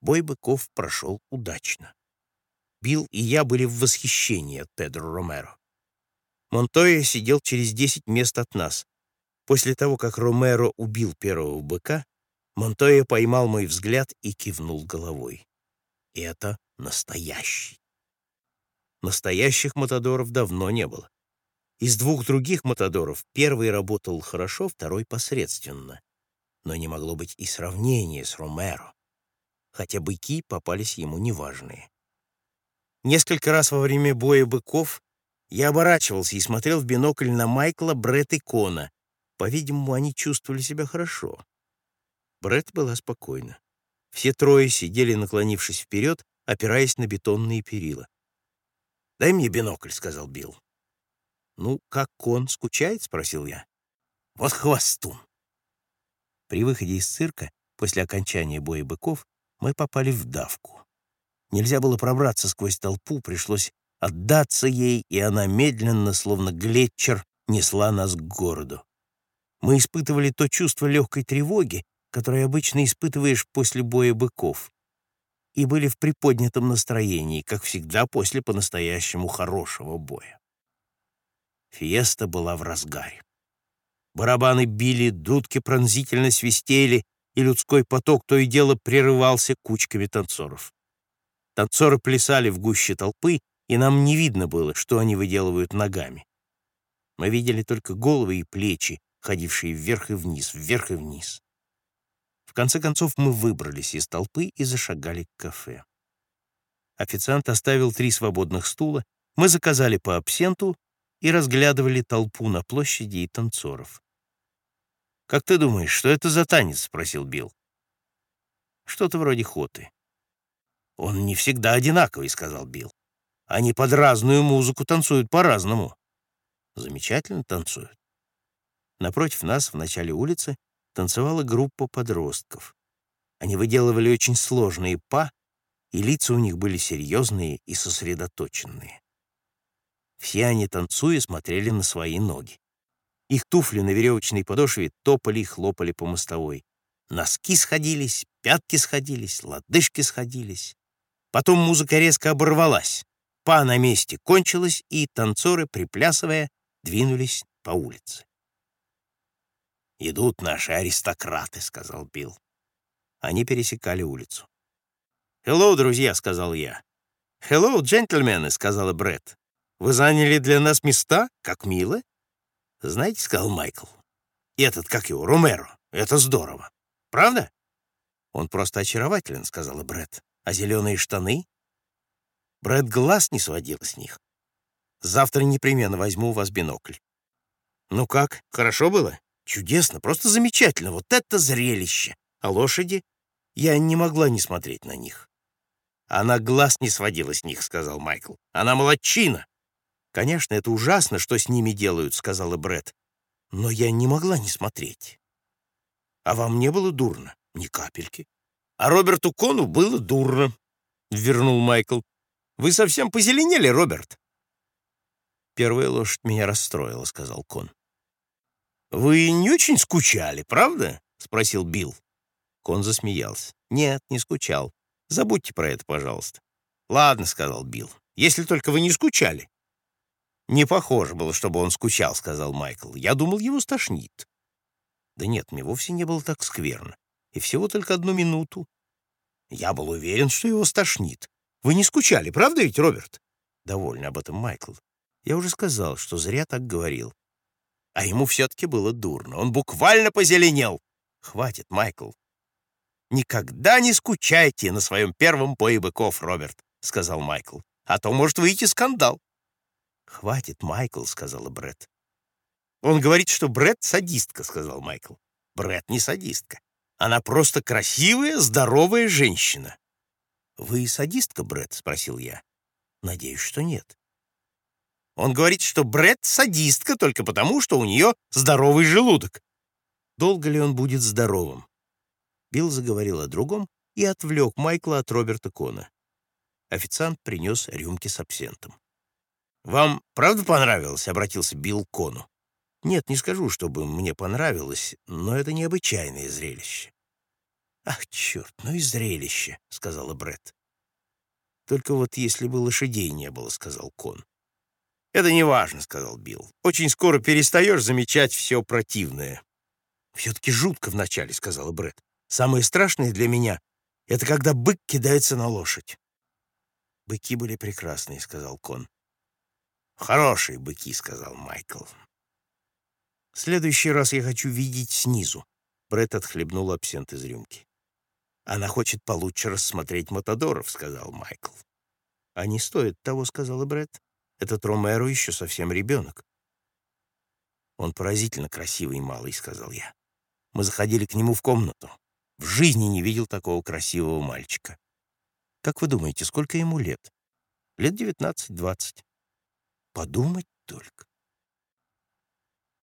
Бой быков прошел удачно. Билл и я были в восхищении от Педро Ромеро. Монтоя сидел через десять мест от нас. После того, как Ромеро убил первого быка, Монтоя поймал мой взгляд и кивнул головой. Это настоящий. Настоящих матадоров давно не было. Из двух других матадоров первый работал хорошо, второй посредственно. Но не могло быть и сравнения с Ромеро, хотя быки попались ему неважные. Несколько раз во время боя быков я оборачивался и смотрел в бинокль на Майкла, Бретт и Кона. По-видимому, они чувствовали себя хорошо. Бретт была спокойна. Все трое сидели, наклонившись вперед, опираясь на бетонные перила. «Дай мне бинокль», — сказал Билл. «Ну, как кон скучает?» — спросил я. «Вот хвостун!» При выходе из цирка, после окончания боя быков, мы попали в давку. Нельзя было пробраться сквозь толпу, пришлось отдаться ей, и она медленно, словно глетчер, несла нас к городу. Мы испытывали то чувство легкой тревоги, которое обычно испытываешь после боя быков, и были в приподнятом настроении, как всегда после по-настоящему хорошего боя. Фиеста была в разгаре. Барабаны били, дудки пронзительно свистели, и людской поток то и дело прерывался кучками танцоров. Танцоры плясали в гуще толпы, и нам не видно было, что они выделывают ногами. Мы видели только головы и плечи, ходившие вверх и вниз, вверх и вниз. В конце концов мы выбрались из толпы и зашагали к кафе. Официант оставил три свободных стула, мы заказали по абсенту и разглядывали толпу на площади и танцоров. «Как ты думаешь, что это за танец?» — спросил Билл. «Что-то вроде хоты». «Он не всегда одинаковый», — сказал Билл. «Они под разную музыку танцуют по-разному». «Замечательно танцуют». Напротив нас, в начале улицы, танцевала группа подростков. Они выделывали очень сложные па, и лица у них были серьезные и сосредоточенные. Все они, танцуя, смотрели на свои ноги. Их туфли на веревочной подошве топали и хлопали по мостовой. Носки сходились, пятки сходились, лодыжки сходились. Потом музыка резко оборвалась. Па на месте кончилась, и танцоры, приплясывая, двинулись по улице. «Идут наши аристократы», — сказал Билл. Они пересекали улицу. «Хеллоу, друзья», — сказал я. «Хеллоу, джентльмены», — сказала Бретт. Вы заняли для нас места? Как мило. Знаете, — сказал Майкл, — этот, как его, Ромеро, это здорово. Правда? Он просто очарователен, — сказала Бред. А зеленые штаны? Бред глаз не сводил с них. Завтра непременно возьму у вас бинокль. Ну как, хорошо было? Чудесно, просто замечательно. Вот это зрелище. А лошади? Я не могла не смотреть на них. Она глаз не сводила с них, — сказал Майкл. Она молодчина. «Конечно, это ужасно, что с ними делают», — сказала Бред. «Но я не могла не смотреть». «А вам не было дурно?» «Ни капельки». «А Роберту Кону было дурно», — вернул Майкл. «Вы совсем позеленели, Роберт?» «Первая лошадь меня расстроила», — сказал Кон. «Вы не очень скучали, правда?» — спросил Билл. Кон засмеялся. «Нет, не скучал. Забудьте про это, пожалуйста». «Ладно», — сказал Билл, — «если только вы не скучали». «Не похоже было, чтобы он скучал», — сказал Майкл. «Я думал, его стошнит». «Да нет, мне вовсе не было так скверно. И всего только одну минуту». «Я был уверен, что его стошнит. Вы не скучали, правда ведь, Роберт?» «Довольно об этом, Майкл. Я уже сказал, что зря так говорил. А ему все-таки было дурно. Он буквально позеленел. Хватит, Майкл. «Никогда не скучайте на своем первом бое быков, Роберт», — сказал Майкл. «А то может выйти скандал». «Хватит, Майкл», — сказала Бред. «Он говорит, что Бред садистка», — сказал Майкл. Бред не садистка. Она просто красивая, здоровая женщина». «Вы садистка, Бред? спросил я. «Надеюсь, что нет». Он говорит, что Бред садистка только потому, что у нее здоровый желудок. Долго ли он будет здоровым? Билл заговорил о другом и отвлек Майкла от Роберта Кона. Официант принес рюмки с абсентом. «Вам правда понравилось?» — обратился Билл к Кону. «Нет, не скажу, чтобы мне понравилось, но это необычайное зрелище». «Ах, черт, ну и зрелище», — сказала Бред. «Только вот если бы лошадей не было», — сказал Кон. «Это не важно», — сказал Билл. «Очень скоро перестаешь замечать все противное». «Все-таки жутко вначале», — сказала Бред. «Самое страшное для меня — это когда бык кидается на лошадь». «Быки были прекрасные», — сказал Кон. «Хорошие быки», — сказал Майкл. «В следующий раз я хочу видеть снизу». Бред отхлебнул абсент из рюмки. «Она хочет получше рассмотреть Матадоров», — сказал Майкл. «Они стоят того», — сказала Бред. «Этот Ромеро еще совсем ребенок». «Он поразительно красивый малый», — сказал я. Мы заходили к нему в комнату. В жизни не видел такого красивого мальчика. Как вы думаете, сколько ему лет? Лет девятнадцать-двадцать. Подумать только.